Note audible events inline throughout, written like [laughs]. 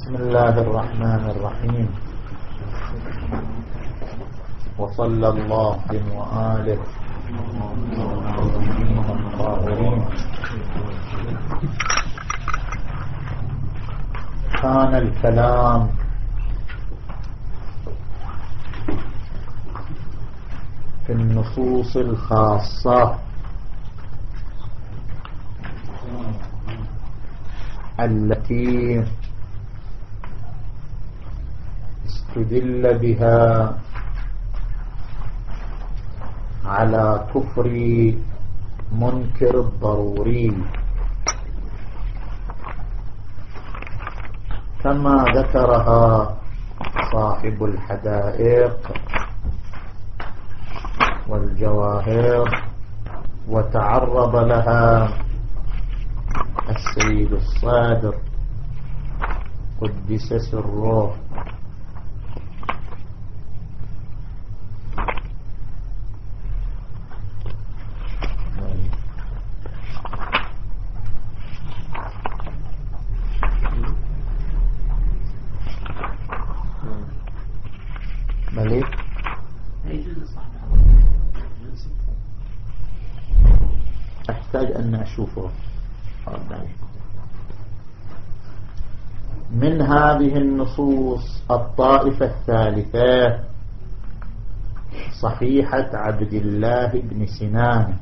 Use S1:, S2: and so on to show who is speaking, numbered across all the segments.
S1: بسم الله الرحمن الرحيم. وصلى الله وآله الطاهرين كان الكلام في النصوص الخاصة. التي استدل بها على كفر منكر الضروري كما ذكرها صاحب الحدائق والجواهر وتعرض لها السيد الصادر قدس سره أشوفه. من هذه النصوص الطائفة الثالثة صحيحة عبد الله بن سنان.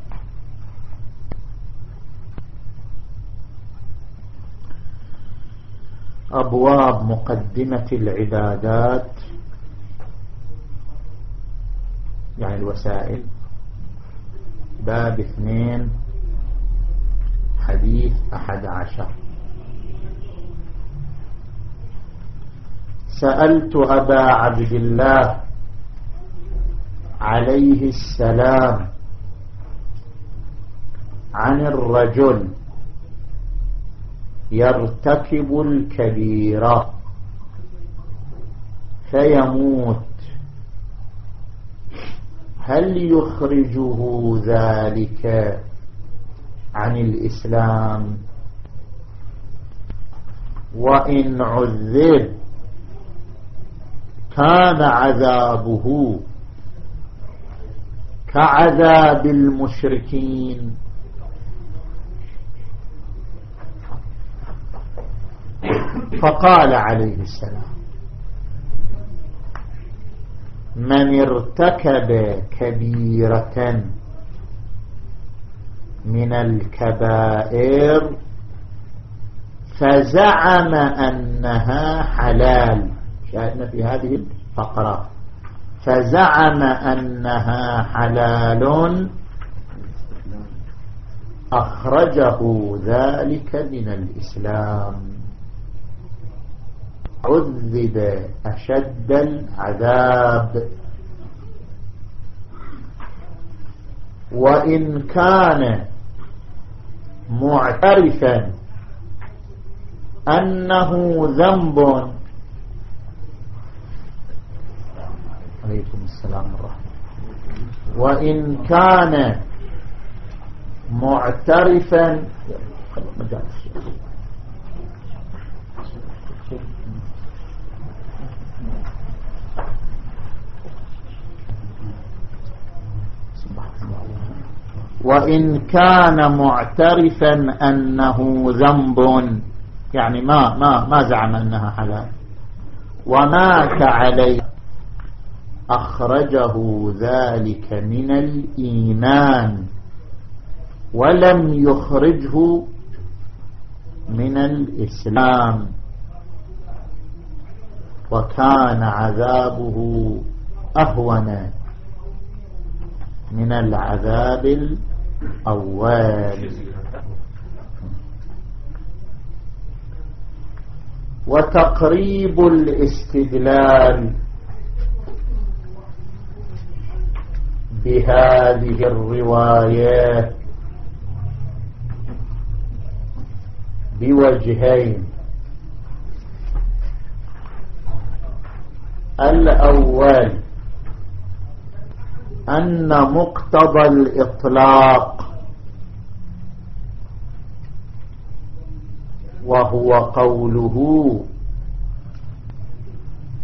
S1: أبواب مقدمة العبادات يعني الوسائل. باب اثنين حديث أحد عشر. سألت أبا عبد الله عليه السلام عن الرجل يرتكب الكبيرة فيموت. هل يخرجه ذلك عن الإسلام. وإن عذب كان عذابه كعذاب المشركين. فقال عليه السلام من ارتكب كبيرة من الكبائر فزعم أنها حلال. شاهدنا في هذه الفقرة. فزعم أنها حلال. أخرجه ذلك من الإسلام. عذب أشد العذاب. وإن كان معترفا أنه ذنب. عليكم السلام الرحمة وإن كان معترفا وإن كان معترفا أنه ذنب يعني ما ما ما زعم أنها حلال. ومات عليه. أخرجه ذلك من الإيمان. ولم يخرجه من الإسلام. وكان عذابه أهون من العذاب الأول وتقريب الاستدلال بهذه الروايات بوجهين. الأول أن مقتضى الإطلاق وهو قوله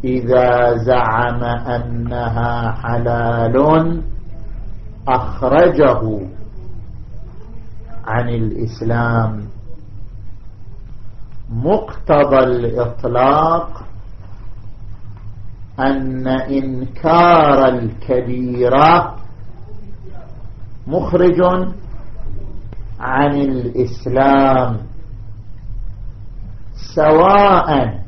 S1: إذا زعم أنها حلال أخرجه عن الإسلام. مقتضى الإطلاق أن إنكار الكبيرة مخرج عن الإسلام سواء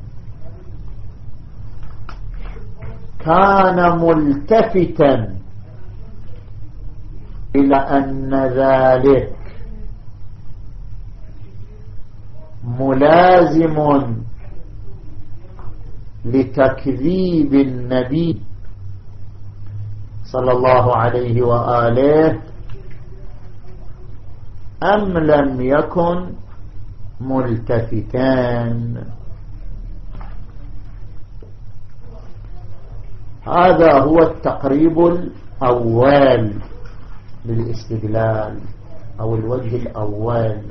S1: كان ملتفتا إلى أن ذلك ملازم لتكذيب النبي صلى الله عليه وآله أم لم يكن ملتفتان. هذا هو التقريب الأول للاستدلال أو الوجه الأول.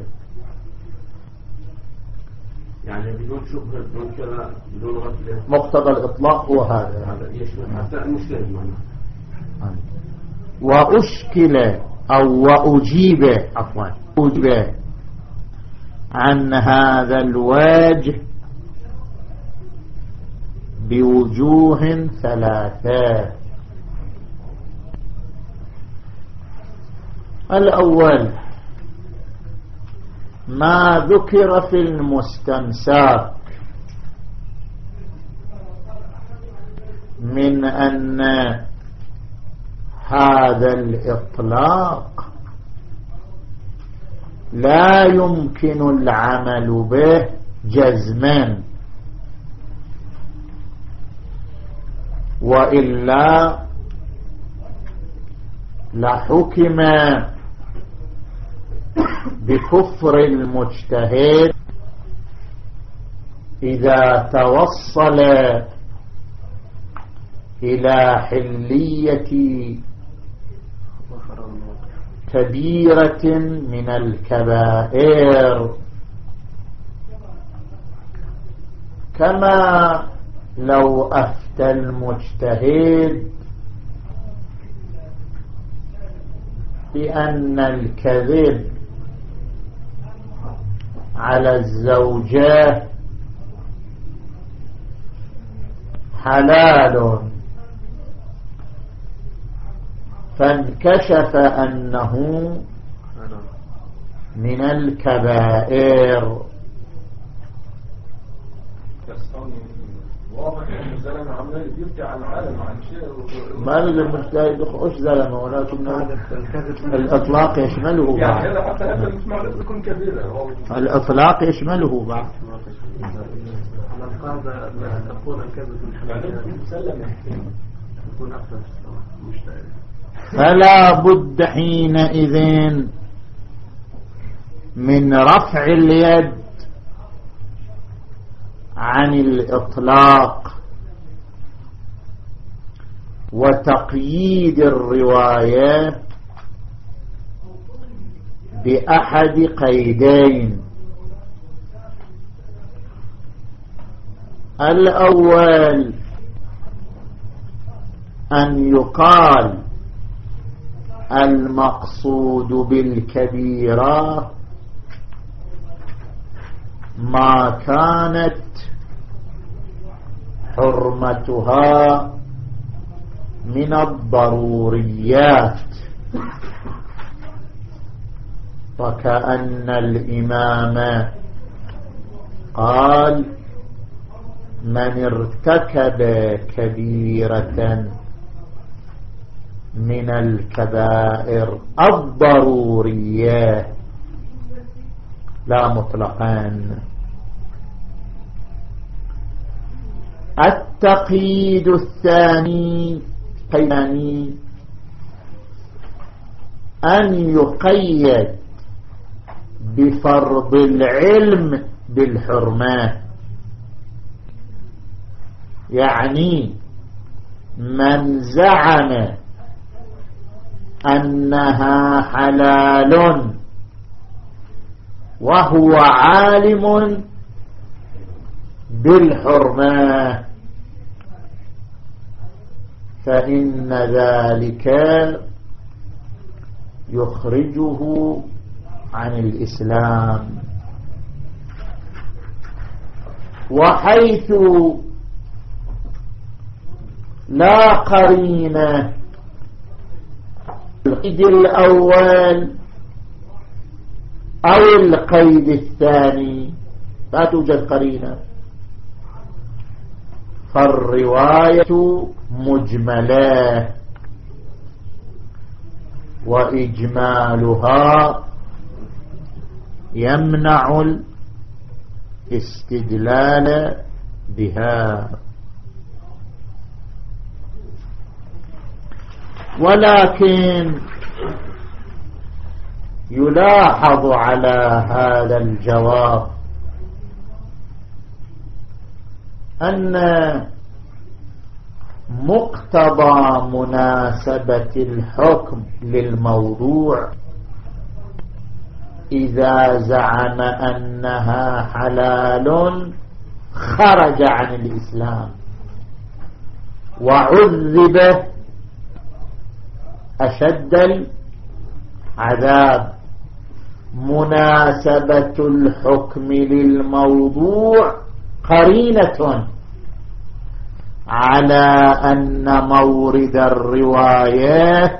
S2: يعني بدون شبهة بدون كذا بدون غفلة
S1: مقتضى الإطلاق هو هذا.
S2: هذا يشمل حتى المشكلة معنا
S1: وأشكل أو وأجيب عفوا أجيب عن هذا الواجه بوجوه ثلاثة. الأول ما ذكر في المستنساك من أن هذا الإطلاق لا يمكن العمل به جزما وإلا لحكم بكفر المجتهد إذا توصل إلى حلية كبيرة من الكبائر. كما لو أفتى المجتهد بأن الكذب على الزوجات حلال. فانكشف أنه من الكبائر. ما لازم المجتهد إيش زلمة ولكن الإطلاق يشمله بعض
S2: يعني حتى هذا المسمع يكون كبيرة
S1: الإطلاق يشمله بعض
S2: الكذب أكثر مجتهد
S1: فلا بد حينئذ من رفع اليد عن الإطلاق وتقييد الروايات بأحد قيدين. الأول أن يقال المقصود بالكبيرة ما كانت حرمتها من الضروريات. وكأن الإمام قال من ارتكب كبيرة من الكبائر الضرورية. لا مطلقان التقييد الثاني قيماني. أن يقيد بفرض العلم بالحرمات. يعني من زعم أنها حلال وهو عالم بالحرمة فإن ذلك يخرجه عن الإسلام. وحيث لا قرينة القيد الأول أو القيد الثاني. لا توجد قرينة. فالرواية مجملة. وإجمالها يمنع الاستدلال بها. ولكن يلاحظ على هذا الجواب أن مقتضى مناسبة الحكم للموضوع. إذا زعم أنها حلال خرج عن الإسلام. وعذب أشد العذاب. مناسبة الحكم للموضوع قرينة. على أن مورد الرواية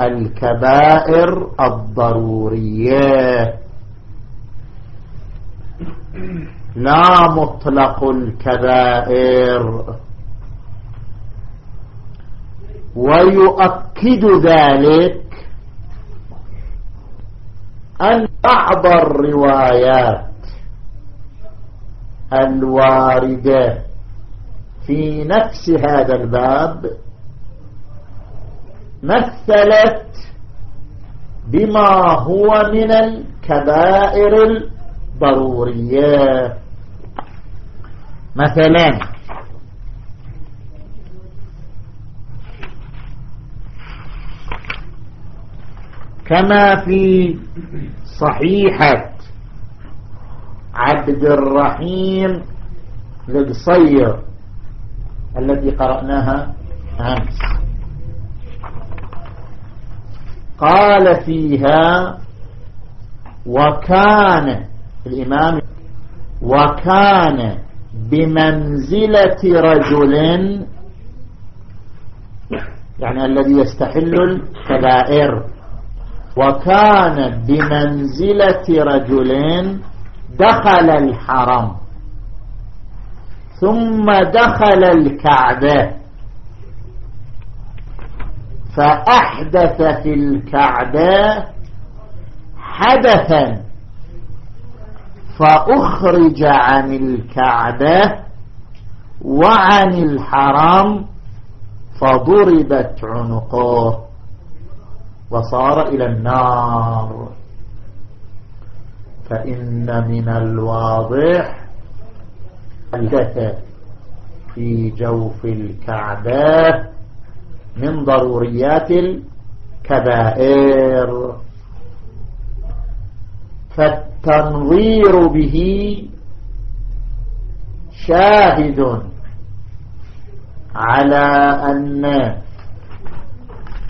S1: الكبائر الضرورية. لا مطلق الكبائر. ويؤكد ذلك أن بعض الروايات الواردة في نفس هذا الباب مثلت بما هو من الكبائر الضرورية. مثلا كما في صحيحة عبد الرحيم القصير التي قرأناها أمس. قال فيها وكان الإمام وكان بمنزلة رجل يعني الذي يستحل الكبائر وكان بمنزلة رجل دخل الحرم. ثم دخل الكعبة. فأحدث في الكعبة حدثا. فأخرج عن الكعبة وعن الحرم فضربت عنقه وصار إلى النار. فإن من الواضح الجثة في جوف الكعبة من ضروريات الكبائر. فالتنظير به شاهد على أن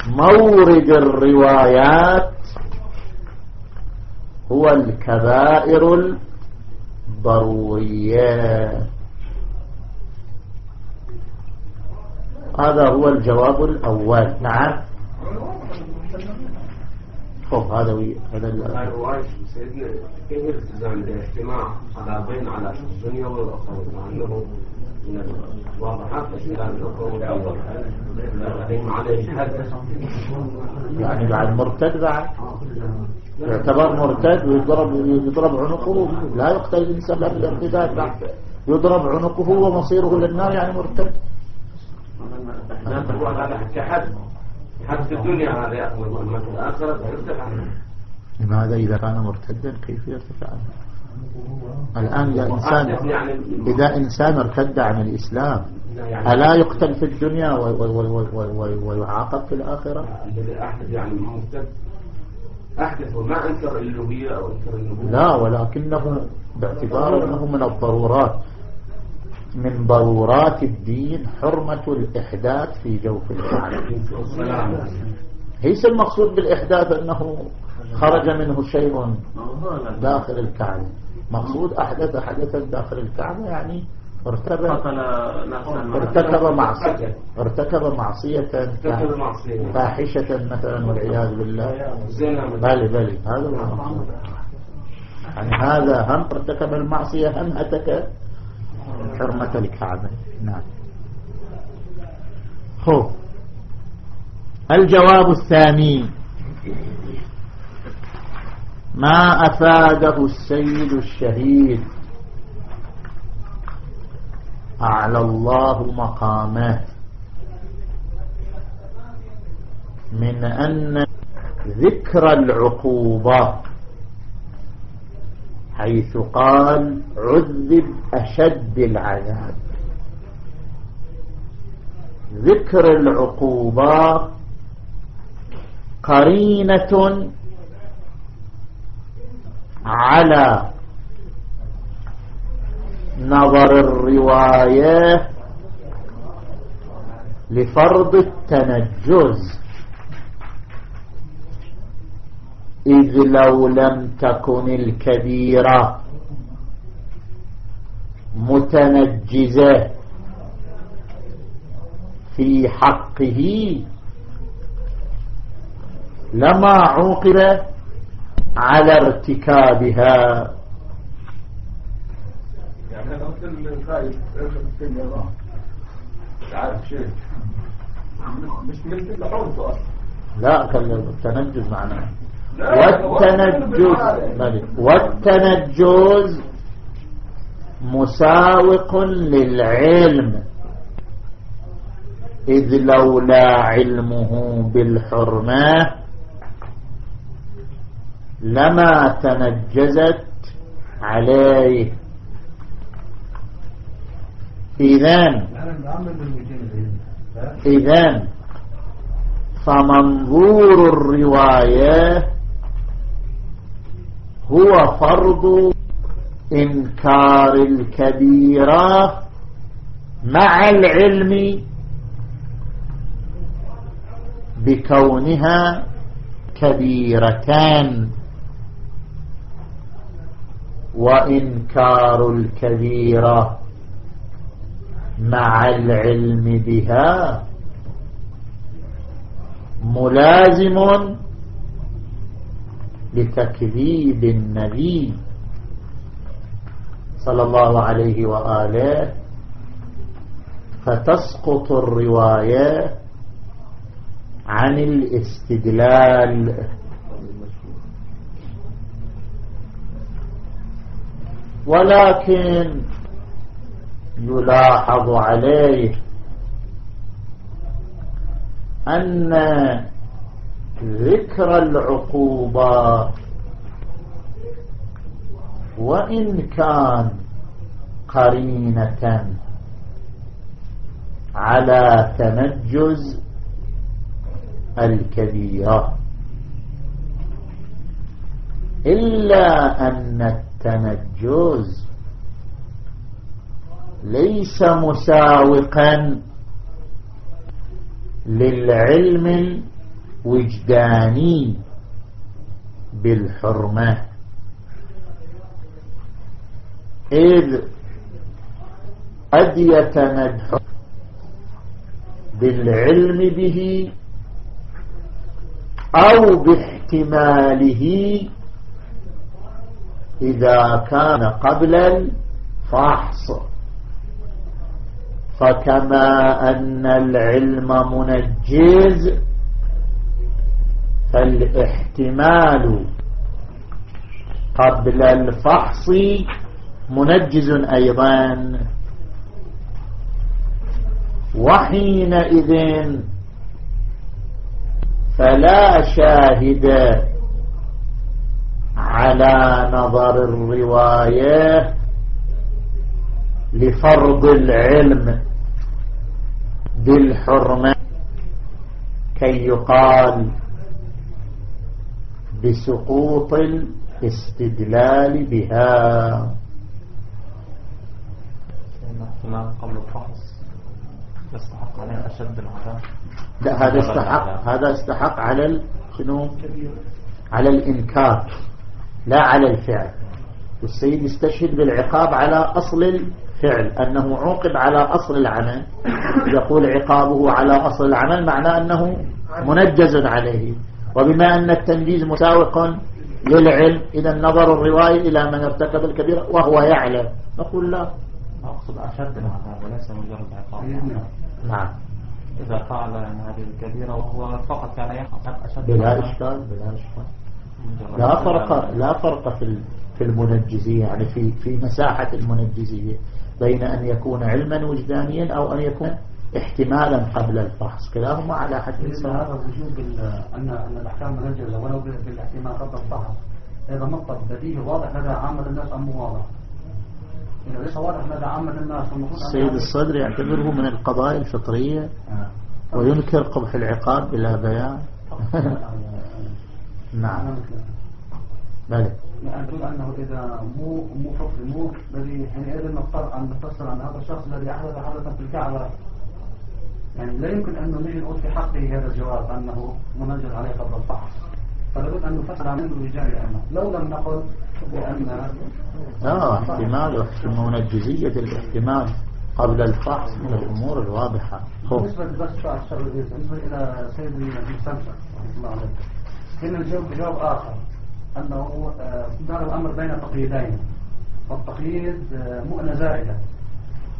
S1: مورد الروايات هو الكبائر الضروريات هذا هو الجواب الأول نعم خب هذا وي هذا
S2: الرواية سيدنا كيف الالتزام بالاجتماع على بين على الدنيا والأخرى مع أنه من الواضحات الإسلام الأخرى عليه حد
S1: يعني بعد مرتد بعد يعتبر مرتد ويضرب يضرب عنقه. لا يقتل الإنسان بالارتداد بعد يضرب عنقه ومصيره للنار يعني مرتد.
S2: في الدنيا هذا
S1: لماذا إذا كان مرتدا؟ كيف يرتفع عنه الآن إذا إنسان إذا إنسان ارتد عن الإسلام ألا يقتل في الدنيا ويعاقب في الآخرة
S2: الذي أحد يعني مرتد أحدث ما أنكر الألوهية أو أنكر النبوة.
S1: لا ولكنه باعتبار أنه من الضرورات. من ضرورات الدين حرمة الإحداث في جوف الكعبة ليس المقصود بالإحداث أنه خرج منه شيء داخل الكعبة. مقصود أحدث حدثا داخل الكعبة يعني ارتكب ارتكب معصية. ارتكب معصية فاحشة مثلا والعياذ بالله. بلي بلي. هذا يعني هذا هم ارتكب المعصية هم أتك حرمة الكعبة. نعم. خو الجواب الثاني. ما أفاده السيد الشهيد؟ أعلى الله مقامات. من أن ذكر العقوبة حيث قال عذب أشد العذاب. ذكر العقوبة قرينة على نظر الرواية لفرض التنجز. إذ لو لم تكن الكبيرة متنجزة في حقه لما عوقب على ارتكابها. يعني عارف شيء مش أصلا لا كان التنجز معناه والتنجز والتنجز مساوق للعلم إذ لولا علمه بالحرمة لما تنجزت عليه إذن. إذن. فمنظور الرواية هو فرض إنكار الكبيرة مع العلم بكونها كبيرتان. وإنكار الكبيرة مع العلم بها ملازم لتكذيب النبي صلى الله عليه وآله فتسقط الرواية عن الاستدلال. ولكن يلاحظ عليه أن ذكر العقوبة وإن كان قرينة على تنجز الكبيرة. إلا أن التنجز ليس مساوقا للعلم الوجداني بالحرمة. إذ قد يتمدح بالعلم به أو باحتماله إذا كان قبل الفحص. فكما أن العلم منجز فالاحتمال قبل الفحص منجز أيضا. وحينئذ فلا شاهد على نظر الرواية لفرض العلم. بالحرمة كي يقال بسقوط الاستدلال بها.
S3: قبل الفحص يستحق عليه أشد العذاب
S1: لا هذا استحق هذا استحق على شنو؟ على الإنكار لا على الفعل. والسيد يستشهد بالعقاب على أصل الفعل أنه عوقب على أصل العمل. يقول عقابه على أصل العمل معناه أنه منجز عليه. وبما أن التنجيز مساوق للعلم إذا نظر الرواية إلى من ارتكب الكبيرة وهو يعلم. نقول لا.
S3: أقصد أشد العذاب وليس مجرد عقاب.
S1: نعم.
S3: إذا فعل هذه الكبيرة وهو فقط كان يحقق أشد
S1: بلا إشكال بلا إشكال. لا فرق لا فرق في في المنجزية يعني في في مساحة المنجزية. بين أن يكون علما وجدانيا أو أن يكون احتمالا قبل الفحص. كلاهما على حد
S4: سواء هذا وجوب أن أن الأحكام منجزة ولو بالاحتمال قبل الفحص هذا مطلب بديهي واضح لدى عامة الناس أم واضح؟ إذا ليس واضح لدى عامة الناس
S1: السيد الصدر يعتبره من القضايا الفطرية آه. وينكر قبح العقاب بلا بيان. [laughs] نعم.
S4: بلى. يعني أنه إذا مو مو حكم مو الذي حينئذ نضطر أن نفسر عن هذا الشخص الذي أحدث حدثا في الكعبة. يعني لا يمكن أن نجي نقول في حقه هذا الجواب أنه منجز عليه قبل الفحص فلابد أن نفسر عن الرجال أنه لو لم نقل بأن
S1: آه احتمال منجزية الاحتمال قبل الفحص من الأمور الواضحة.
S4: بالنسبة بس بالنسبة إلى سيدي نبي سمسة رحمه الله عليه هنا الجواب آخر. أنه آه، دار الأمر بين تقييدين والتقييد آه، مؤنة زائدة.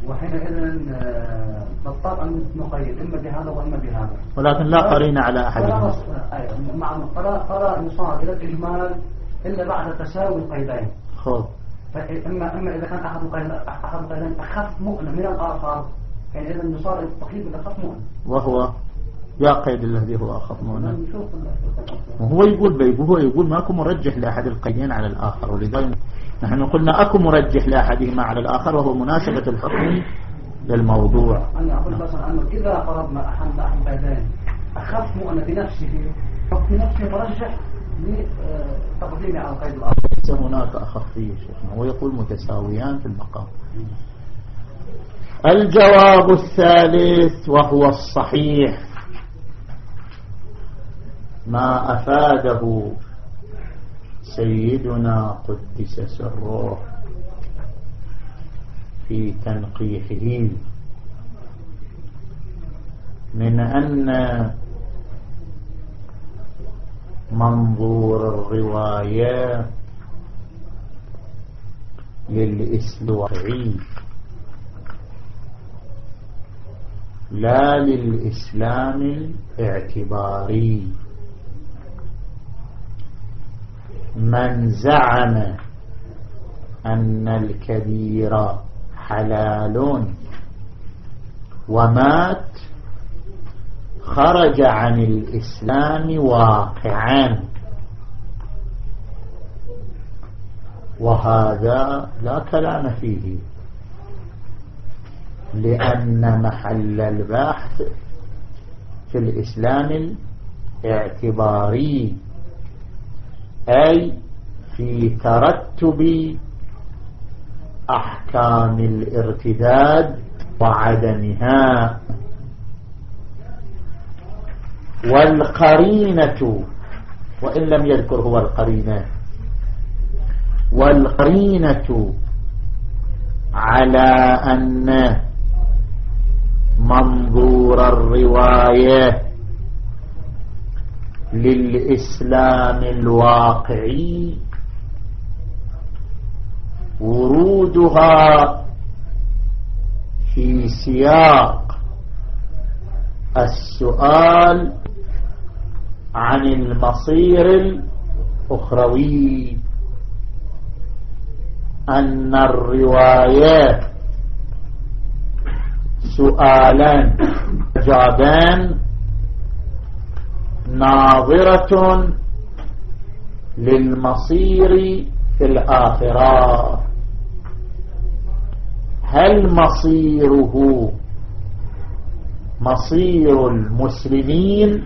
S4: وحينئذ آه، نضطر أن نقيد إما بهذا وإما بهذا.
S1: ولكن لا قرينة على أحدهما
S4: أيوة مع فلا يصار إلى الإجمال إلا بعد تساوي القيدين.
S1: خب
S4: فإما إما إذا كان أحد القيدين أحد القيدين أخف مؤنة من الآخر حينئذ يصار التقييد بالأخف مؤنة.
S1: وهو يا قيد الذي هو أخف مؤنة وهو يقول بيقول هو يقول ماكو مرجح لأحد القيدين على الآخر. ولذلك نحن قلنا أكو مرجح لأحدهما على الآخر وهو مناسبة الحكم للموضوع.
S4: أنا أقول بس أنه إذا فرضنا أحد أحد القيدين أخف مؤنة بنفسه في نفسه مرجح لتقديمه على القيد الآخر.
S1: ليس هناك أخفية شيخنا. هو يقول متساويان في المقام. الجواب الثالث وهو الصحيح. ما أفاده سيدنا قدس سره في تنقيحه. من أن منظور الرواية للإسلوعي. لا للإسلام الاعتباري. من زعم أن الكبير حلال ومات خرج عن الإسلام واقعا. وهذا لا كلام فيه لأن محل البحث في الإسلام الاعتباري. أي في ترتب أحكام الارتداد وعدمها. والقرينة وإن لم يذكر هو القرينة. والقرينة على أن منظور الرواية للإسلام الواقعي. ورودها في سياق السؤال عن المصير الأخروي. أن الروايات سؤالا جابان ناظرة للمصير في الآخرة. هل مصيره مصير المسلمين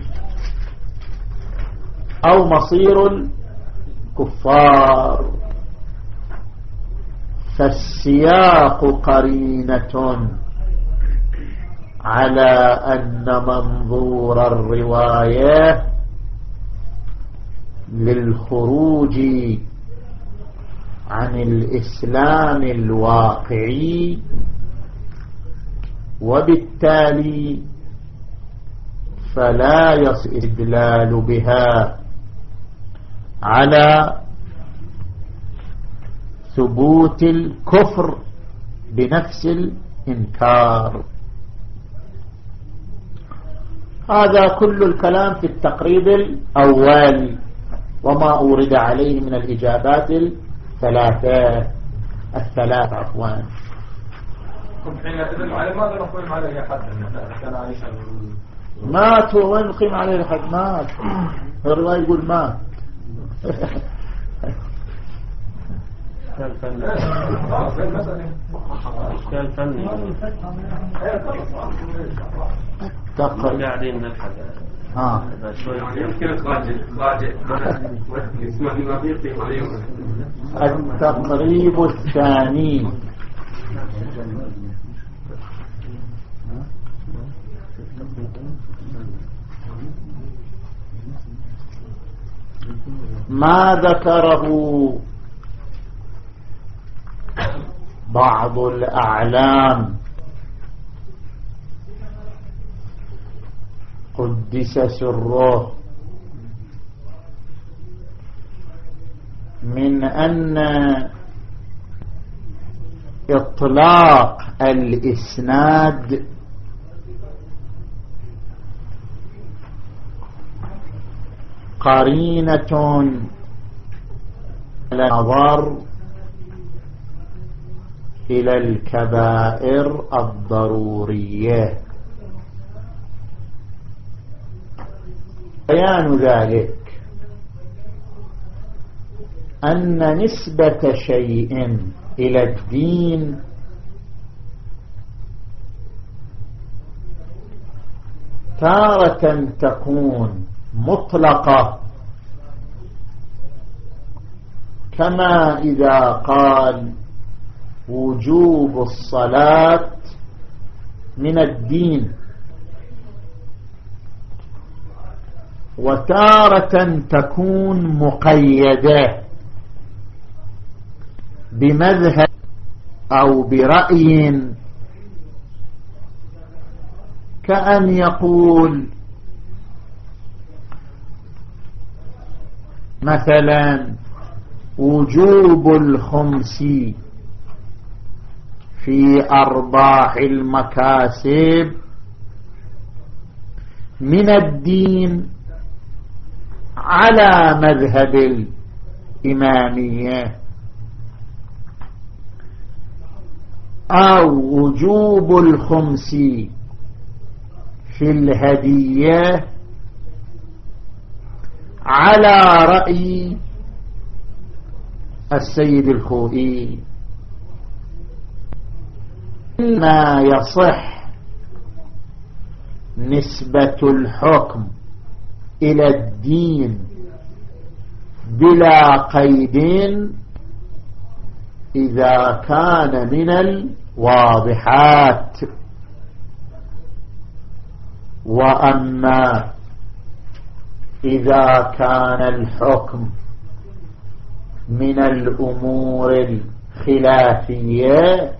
S1: أو مصير الكفار؟ فالسياق قرينة. على أن منظور الرواية للخروج عن الإسلام الواقعي وبالتالي فلا يستدلال بها على ثبوت الكفر بنفس الإنكار. هذا كل الكلام في التقريب الأول وما أورد عليه من الإجابات الثلاثة الثلاث عفوا.
S5: حين تدل عليه ماذا نقيم عليه حد كان عايشا
S1: مات وين نقيم عليه الحد مات. الرواية يقول مات.
S3: إشكال فني. فني.
S1: تقل
S3: قاعدين نلحق
S2: يمكن
S1: التقريب الثاني. ما ذكره بعض الأعلام. قدس سره. من أن إطلاق الإسناد قرينة نظر إلى الكبائر الضرورية. بيان ذلك أن نسبة شيء إلى الدين تارة تكون مطلقة كما إذا قال وجوب الصلاة من الدين وتارة تكون مقيدة بمذهب أو برأي كأن يقول مثلا وجوب الخمس في أرباح المكاسب من الدين على مذهب الإمامية. أو وجوب الخمس في الهدية على رأي السيد الخوئي. ما يصح نسبة الحكم إلى الدين بلا قيد إذا كان من الواضحات. وأما إذا كان الحكم من الأمور الخلافية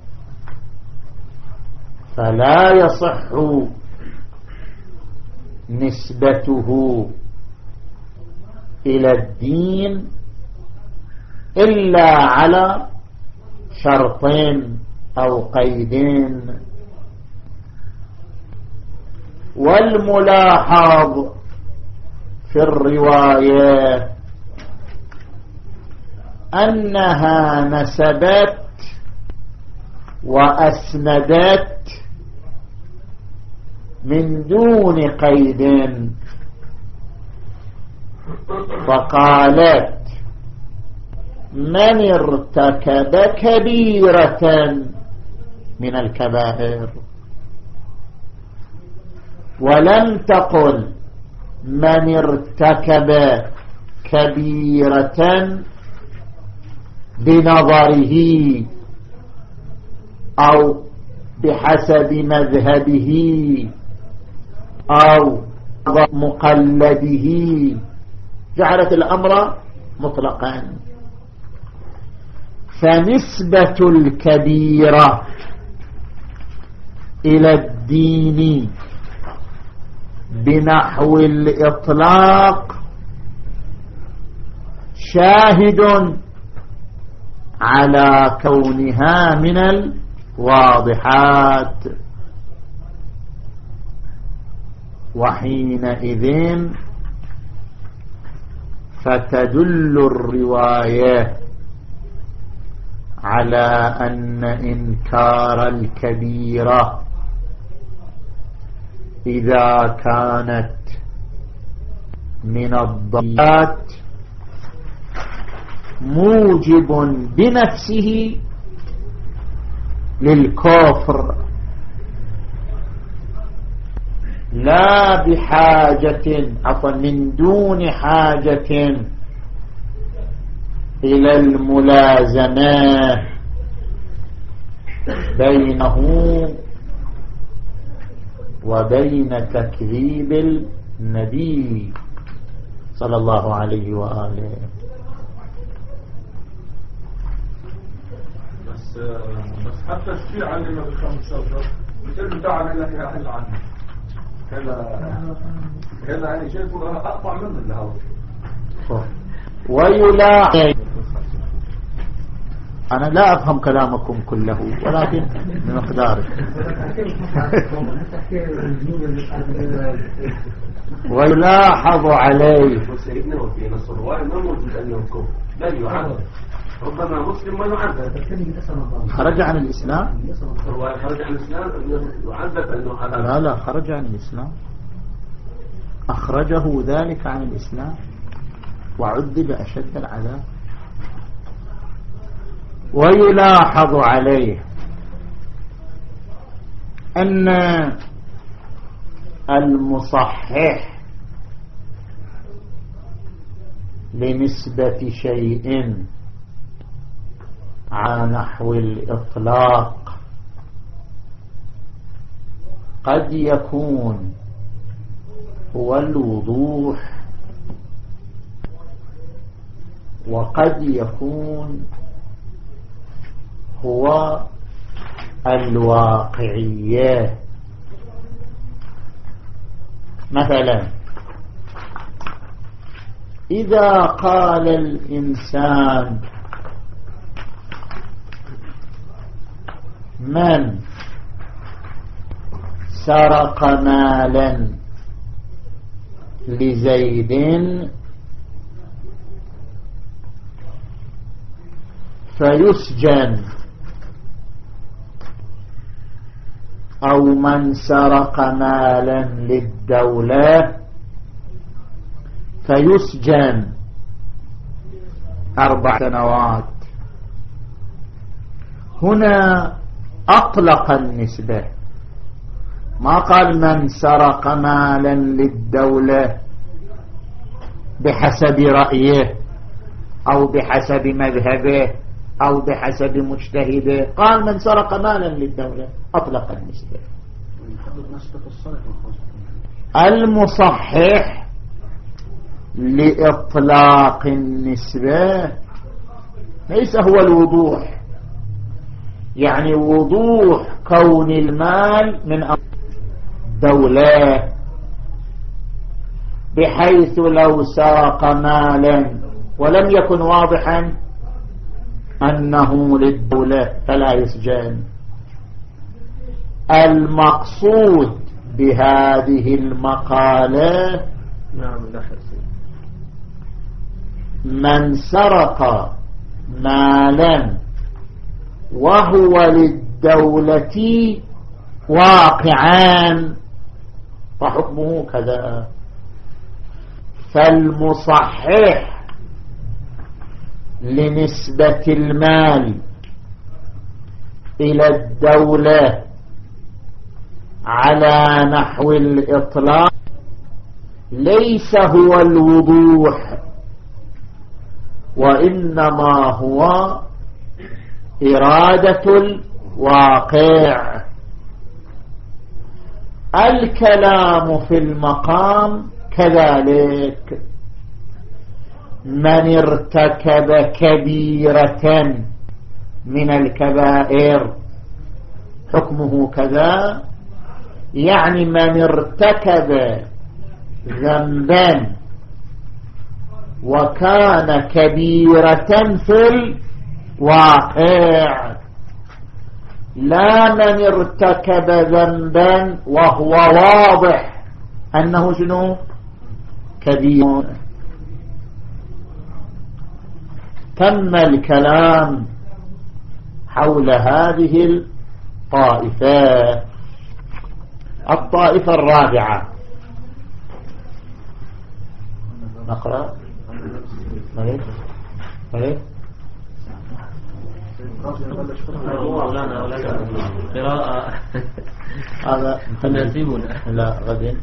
S1: فلا يصح نسبته إلى الدين إلا على شرطين أو قيدين. والملاحظ في الرواية أنها نسبت وأسندت من دون قيد. فقالت من ارتكب كبيرة من الكبائر؟ ولم تقل من ارتكب كبيرة بنظره أو بحسب مذهبه. أو مقلده. جعلت الأمر مطلقا. فنسبة الكبيرة إلى الدين بنحو الإطلاق شاهد على كونها من الواضحات. وحينئذ فتدل الرواية على أن إنكار الكبيرة إذا كانت من الضيات موجب بنفسه للكفر لا بحاجة عفوا من دون حاجة إلى الملازمة بينه وبين تكذيب النبي صلى الله عليه وآله.
S5: بس بس حتى الشيعة اللي ما بيفهموا الشجر بتقول تعال لك يا أهل عنه كذا يعني يقول أنا أقطع منه الهواء
S1: ويلاعب أنا لا أفهم كلامكم كله ولكن بمقداره ويلاحظ عليه.
S2: سيدنا وفي نص الرواية ما موجود أن ينكر يعذب ربما مسلم ويعذب
S1: خرج عن الإسلام.
S2: خرج عن الإسلام يعذب أنه
S1: لا لا خرج عن الإسلام. أخرجه ذلك عن الإسلام. وعذب أشد العذاب. ويلاحظ عليه أن المصحح لنسبة شيء على نحو الإطلاق. قد يكون هو الوضوح وقد يكون هو الواقعية. مثلا إذا قال الإنسان من سرق مالا لزيد فيسجن أو من سرق مالا للدولة فيسجن أربع سنوات. هنا أطلق النسبة ما قال من سرق مالا للدولة بحسب رأيه أو بحسب مذهبه أو بحسب مجتهده. قال من سرق مالا للدولة أطلق النسبة المصحح لإطلاق النسبة ليس هو الوضوح. يعني وضوح كون المال من دولة. بحيث لو سرق مالا ولم يكن واضحا أنه للدولة فلا يسجن. المقصود بهذه المقالة
S2: نعم
S1: من سرق مالا وهو للدولة واقعان. فحكمه كذا. فالمصحح لنسبة المال إلى الدولة على نحو الإطلاق ليس هو الوضوح وإنما هو إرادة واقع الكلام في المقام كذلك. من ارتكب كبيرة من الكبائر حكمه كذا. يعني من ارتكب ذنبا وكان كبيرة في الواقع لا من ارتكب ذنبا وهو واضح. أنه شنو؟ كبير. تم الكلام حول هذه الطائفة. الطائفة الرابعة. نقرأ. مليك مليك
S6: قراءة.
S1: هذا
S6: تناسبنا
S1: لا غد